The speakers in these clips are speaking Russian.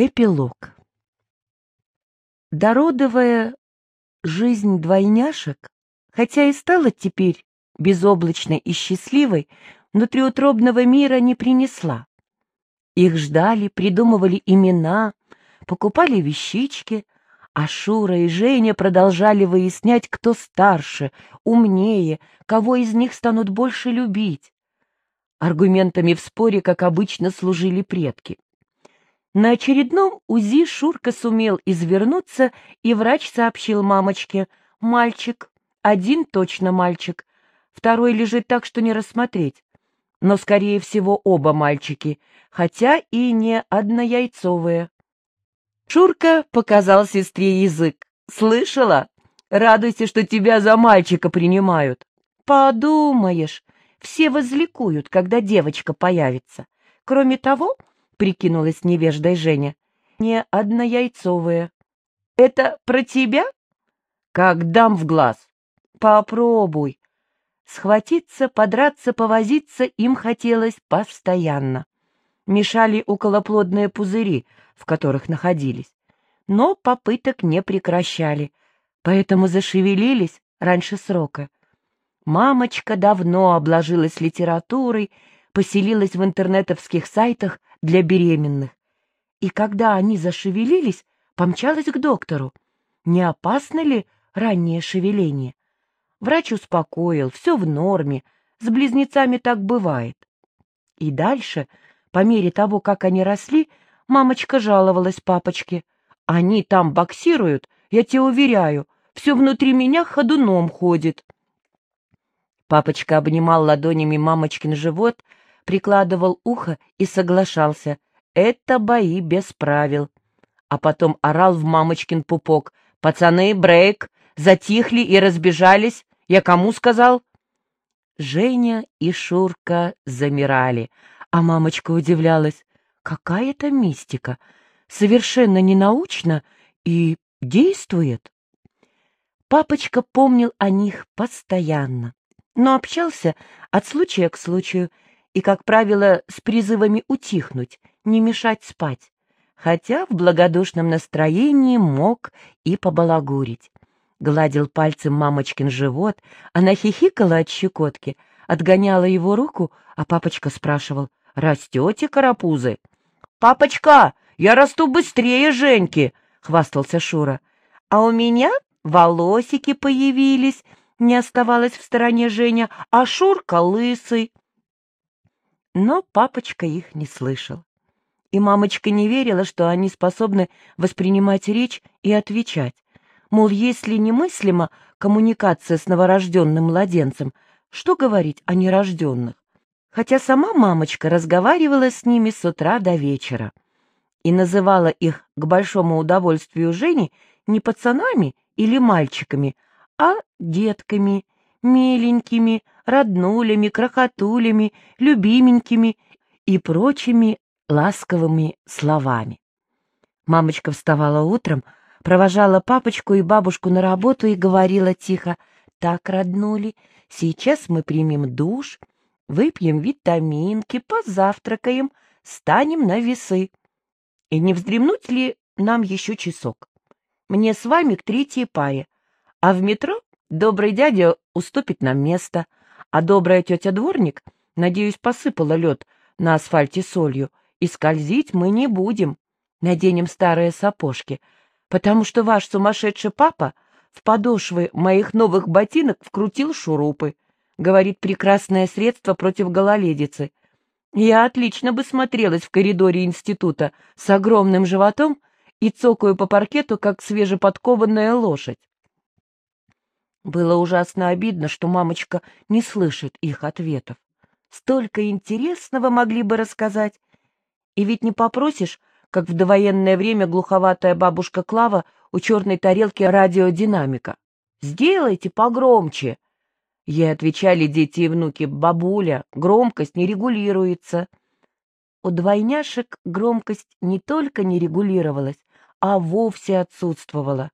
Эпилог Дородовая жизнь двойняшек, хотя и стала теперь безоблачной и счастливой, внутриутробного мира не принесла. Их ждали, придумывали имена, покупали вещички, а Шура и Женя продолжали выяснять, кто старше, умнее, кого из них станут больше любить. Аргументами в споре, как обычно, служили предки. На очередном УЗИ Шурка сумел извернуться, и врач сообщил мамочке «Мальчик, один точно мальчик, второй лежит так, что не рассмотреть, но, скорее всего, оба мальчики, хотя и не однояйцовые». Шурка показал сестре язык. «Слышала? Радуйся, что тебя за мальчика принимают». «Подумаешь, все возликуют, когда девочка появится. Кроме того, — прикинулась невеждой Женя, — не однояйцовые. Это про тебя? Как дам в глаз. Попробуй. Схватиться, подраться, повозиться им хотелось постоянно. Мешали околоплодные пузыри, в которых находились. Но попыток не прекращали, поэтому зашевелились раньше срока. Мамочка давно обложилась литературой, поселилась в интернетовских сайтах для беременных. И когда они зашевелились, помчалась к доктору. Не опасно ли раннее шевеление? Врач успокоил, все в норме, с близнецами так бывает. И дальше, по мере того, как они росли, мамочка жаловалась папочке. Они там боксируют, я тебе уверяю, все внутри меня ходуном ходит. Папочка обнимал ладонями мамочкин живот, прикладывал ухо и соглашался. Это бои без правил. А потом орал в мамочкин пупок. «Пацаны, брейк! Затихли и разбежались! Я кому сказал?» Женя и Шурка замирали, а мамочка удивлялась. Какая это мистика! Совершенно ненаучно и действует. Папочка помнил о них постоянно но общался от случая к случаю и, как правило, с призывами утихнуть, не мешать спать, хотя в благодушном настроении мог и побалагурить. Гладил пальцем мамочкин живот, она хихикала от щекотки, отгоняла его руку, а папочка спрашивал, «Растете, карапузы?» «Папочка, я расту быстрее Женьки!» — хвастался Шура. «А у меня волосики появились!» не оставалась в стороне Женя, а Шурка лысый. Но папочка их не слышал. И мамочка не верила, что они способны воспринимать речь и отвечать. Мол, если немыслима коммуникация с новорожденным младенцем, что говорить о нерожденных? Хотя сама мамочка разговаривала с ними с утра до вечера и называла их к большому удовольствию Жени не пацанами или мальчиками, а детками, миленькими, роднулями, крохотулями, любименькими и прочими ласковыми словами. Мамочка вставала утром, провожала папочку и бабушку на работу и говорила тихо, «Так, роднули, сейчас мы примем душ, выпьем витаминки, позавтракаем, станем на весы. И не вздремнуть ли нам еще часок? Мне с вами к третьей паре, а в метро добрый дядя уступит нам место, а добрая тетя-дворник, надеюсь, посыпала лед на асфальте солью, и скользить мы не будем. Наденем старые сапожки, потому что ваш сумасшедший папа в подошвы моих новых ботинок вкрутил шурупы. Говорит, прекрасное средство против гололедицы. Я отлично бы смотрелась в коридоре института с огромным животом и цокаю по паркету, как свежеподкованная лошадь. Было ужасно обидно, что мамочка не слышит их ответов. Столько интересного могли бы рассказать. И ведь не попросишь, как в довоенное время глуховатая бабушка Клава у черной тарелки радиодинамика. «Сделайте погромче!» Ей отвечали дети и внуки, «Бабуля, громкость не регулируется». У двойняшек громкость не только не регулировалась, а вовсе отсутствовала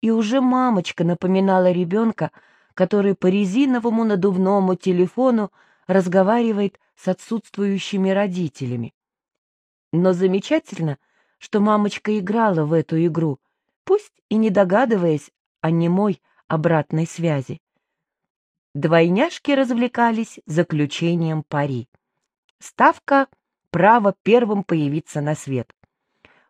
и уже мамочка напоминала ребенка, который по резиновому надувному телефону разговаривает с отсутствующими родителями. Но замечательно, что мамочка играла в эту игру, пусть и не догадываясь о немой обратной связи. Двойняшки развлекались заключением пари. Ставка — право первым появиться на свет.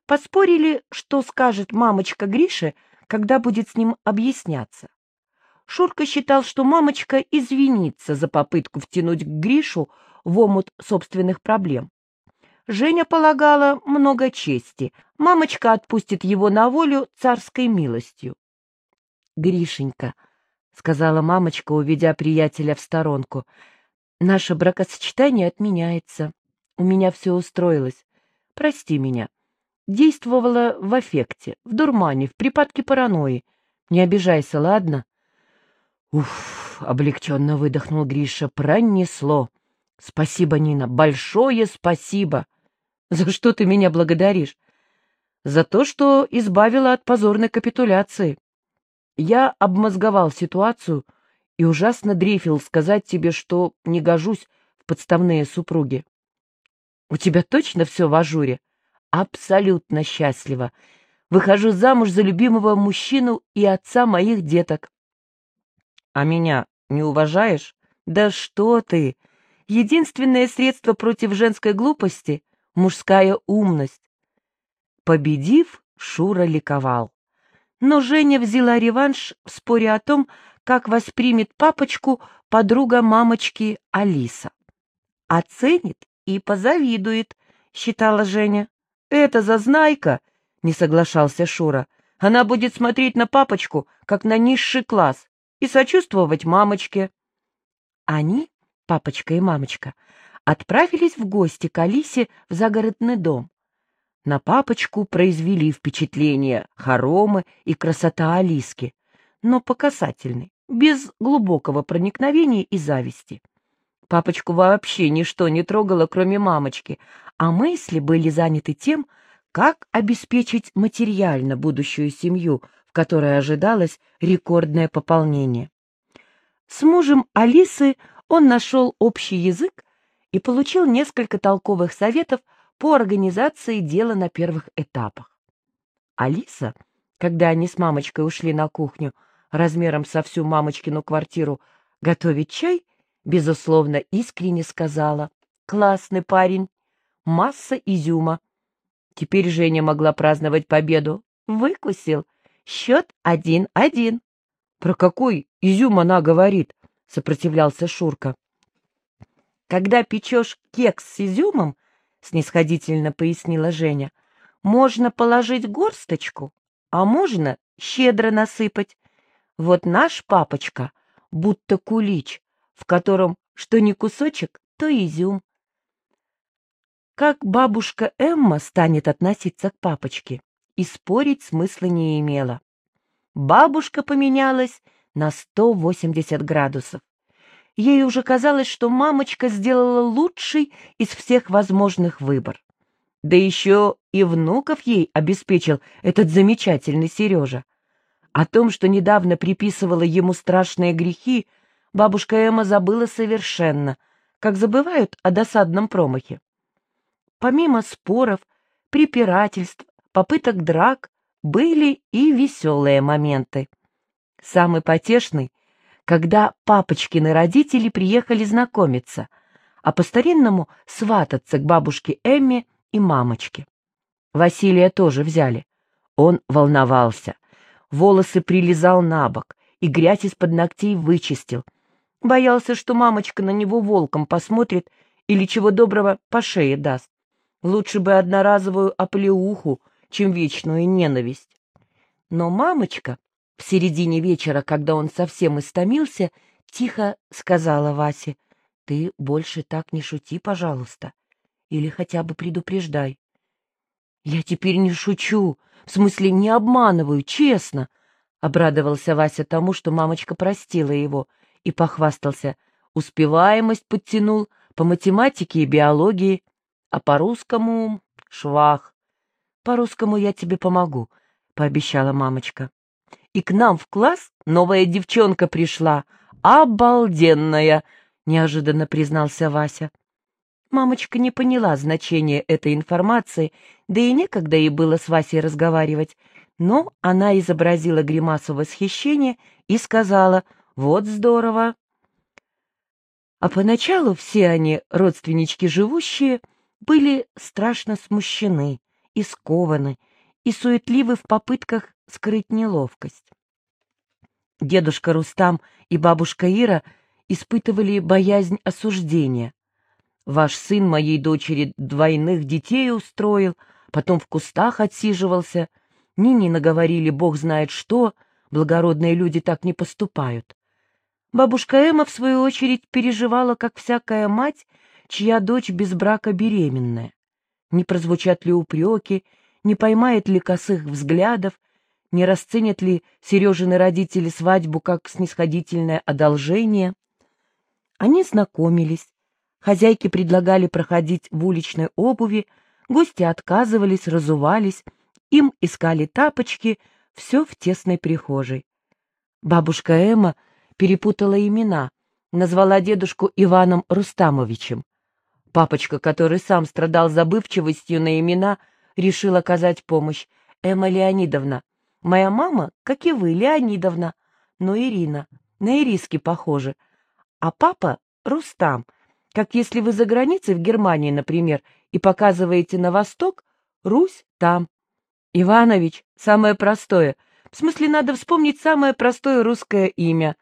Поспорили, что скажет мамочка Грише, когда будет с ним объясняться. Шурка считал, что мамочка извинится за попытку втянуть Гришу в омут собственных проблем. Женя полагала много чести. Мамочка отпустит его на волю царской милостью. «Гришенька», — сказала мамочка, уведя приятеля в сторонку, — «наше бракосочетание отменяется. У меня все устроилось. Прости меня. Действовала в аффекте, в дурмане, в припадке паранойи. Не обижайся, ладно?» Уф, облегченно выдохнул Гриша, пронесло. Спасибо, Нина, большое спасибо. За что ты меня благодаришь? За то, что избавила от позорной капитуляции. Я обмозговал ситуацию и ужасно дрейфил сказать тебе, что не гожусь в подставные супруги. У тебя точно все в ажуре? Абсолютно счастлива. Выхожу замуж за любимого мужчину и отца моих деток. А меня не уважаешь? Да что ты! Единственное средство против женской глупости — мужская умность. Победив, Шура ликовал. Но Женя взяла реванш в споре о том, как воспримет папочку подруга мамочки Алиса. «Оценит и позавидует», — считала Женя. «Это зазнайка», — не соглашался Шура. «Она будет смотреть на папочку, как на низший класс, и сочувствовать мамочке. Они, папочка и мамочка, отправились в гости к Алисе в загородный дом. На папочку произвели впечатление хоромы и красота Алиски, но по касательной, без глубокого проникновения и зависти. Папочку вообще ничто не трогало, кроме мамочки, а мысли были заняты тем, как обеспечить материально будущую семью, в которой ожидалось рекордное пополнение. С мужем Алисы он нашел общий язык и получил несколько толковых советов по организации дела на первых этапах. Алиса, когда они с мамочкой ушли на кухню размером со всю мамочкину квартиру готовить чай, безусловно, искренне сказала «Классный парень, масса изюма». Теперь Женя могла праздновать победу. Выкусил, Счет один-один. Про какой изюм она говорит? Сопротивлялся Шурка. Когда печешь кекс с изюмом, снисходительно пояснила Женя, можно положить горсточку, а можно щедро насыпать. Вот наш папочка будто кулич, в котором что ни кусочек, то изюм. Как бабушка Эмма станет относиться к папочке? и спорить смысла не имела. Бабушка поменялась на 180 градусов. Ей уже казалось, что мамочка сделала лучший из всех возможных выбор. Да еще и внуков ей обеспечил этот замечательный Сережа. О том, что недавно приписывала ему страшные грехи, бабушка Эмма забыла совершенно, как забывают о досадном промахе. Помимо споров, препирательств, попыток драк были и веселые моменты. Самый потешный, когда папочкины родители приехали знакомиться, а по-старинному свататься к бабушке Эмме и мамочке. Василия тоже взяли. Он волновался, волосы прилизал на бок и грязь из-под ногтей вычистил. Боялся, что мамочка на него волком посмотрит или чего доброго по шее даст. Лучше бы одноразовую оплеуху чем вечную ненависть. Но мамочка в середине вечера, когда он совсем истомился, тихо сказала Васе, «Ты больше так не шути, пожалуйста, или хотя бы предупреждай». «Я теперь не шучу, в смысле не обманываю, честно», — обрадовался Вася тому, что мамочка простила его, и похвастался. Успеваемость подтянул по математике и биологии, а по-русскому — швах. По-русскому я тебе помогу, — пообещала мамочка. И к нам в класс новая девчонка пришла. Обалденная, — неожиданно признался Вася. Мамочка не поняла значения этой информации, да и некогда ей было с Васей разговаривать, но она изобразила гримасу восхищения и сказала «Вот здорово!». А поначалу все они, родственнички живущие, были страшно смущены и скованы, и суетливы в попытках скрыть неловкость. Дедушка Рустам и бабушка Ира испытывали боязнь осуждения. Ваш сын моей дочери двойных детей устроил, потом в кустах отсиживался. Нине наговорили бог знает что, благородные люди так не поступают. Бабушка Эмма, в свою очередь, переживала, как всякая мать, чья дочь без брака беременная. Не прозвучат ли упреки, не поймает ли косых взглядов, не расценят ли Сережины родители свадьбу как снисходительное одолжение. Они знакомились, хозяйки предлагали проходить в уличной обуви, гости отказывались, разувались, им искали тапочки, все в тесной прихожей. Бабушка Эмма перепутала имена, назвала дедушку Иваном Рустамовичем. Папочка, который сам страдал забывчивостью на имена, решил оказать помощь. Эмма Леонидовна, Моя мама, как и вы, Леонидовна, но Ирина, на Ириски похоже. А папа — Рустам, как если вы за границей в Германии, например, и показываете на восток, Русь там. Иванович — самое простое. В смысле, надо вспомнить самое простое русское имя.